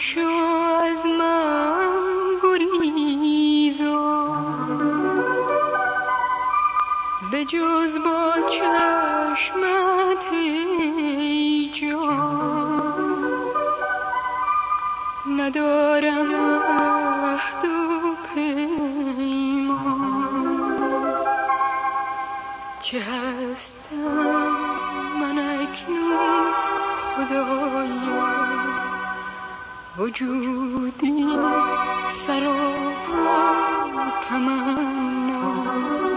مشو از من گریزا. به جز با چشمت جان ندارم عهد و پیمان. چه هستم من اکنون خدایا وجودی سراپا تمنا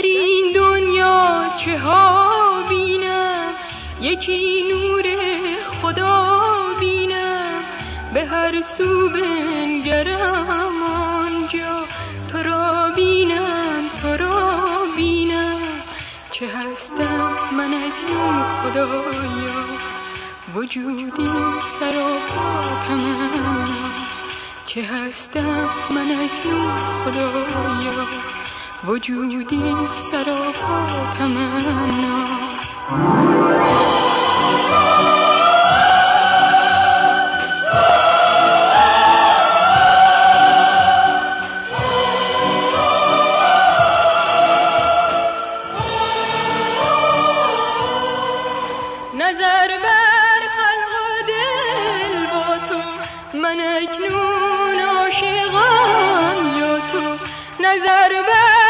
در این دنیا چه ها بینم یکی نور خدا بینم به هر سو بنگرم آنجا تو را بینم تو را بینم. چه هستم من اکنون خدایا؟ وجودی سراپا تمنا چه هستم من اکنون خدایا؟ وجودی سراپا تمنا. نظر بر خلق دل با تو من اکنون عاشقم یا تو. نظر بر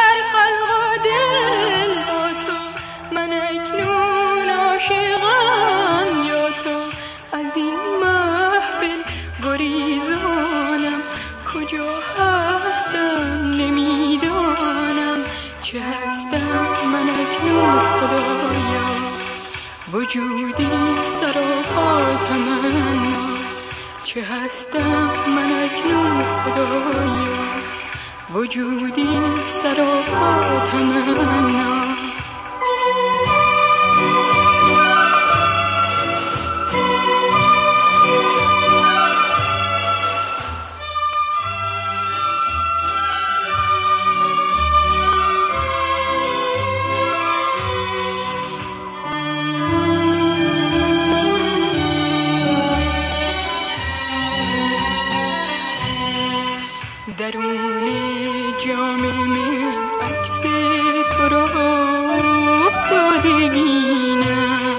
خدایا وجودی سراپا تمنا. چه هستم من اکنون خدایا وجودی سراپا تمنا. جام من عکس تو را افتاده بینم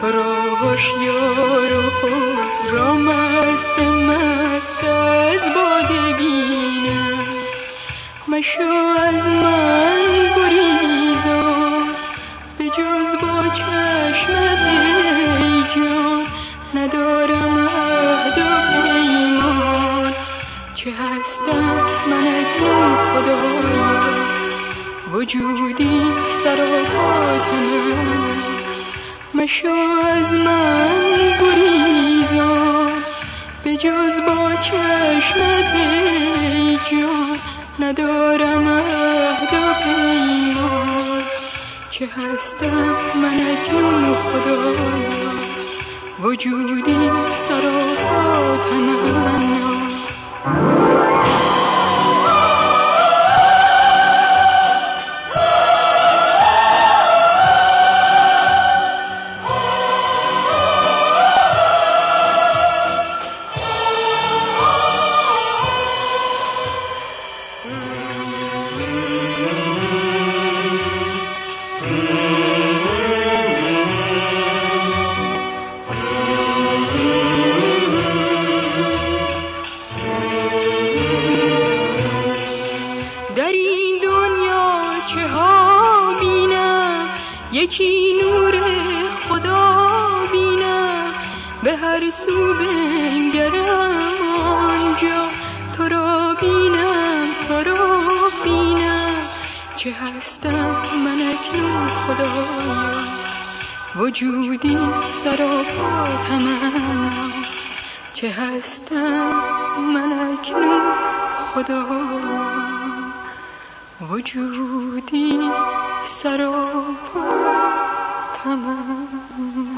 تو را هوشیار و خود را مست مست از باده بینم مشو از من مشو از من گریزا به جز با چشمت جان ندارم عهد و پیمان چه هستم من اکنون خدایا وجودی سراپا تمنا دنیا چه ها بینم یکی نور خدا بینم به هر سو بنگرم آنجا تو را بینم تو را بینم. چه هستم من اکنون خدایا وجودی سراپا تمنا. چه هستم من اکنون خدا وجودی سراپا تمنا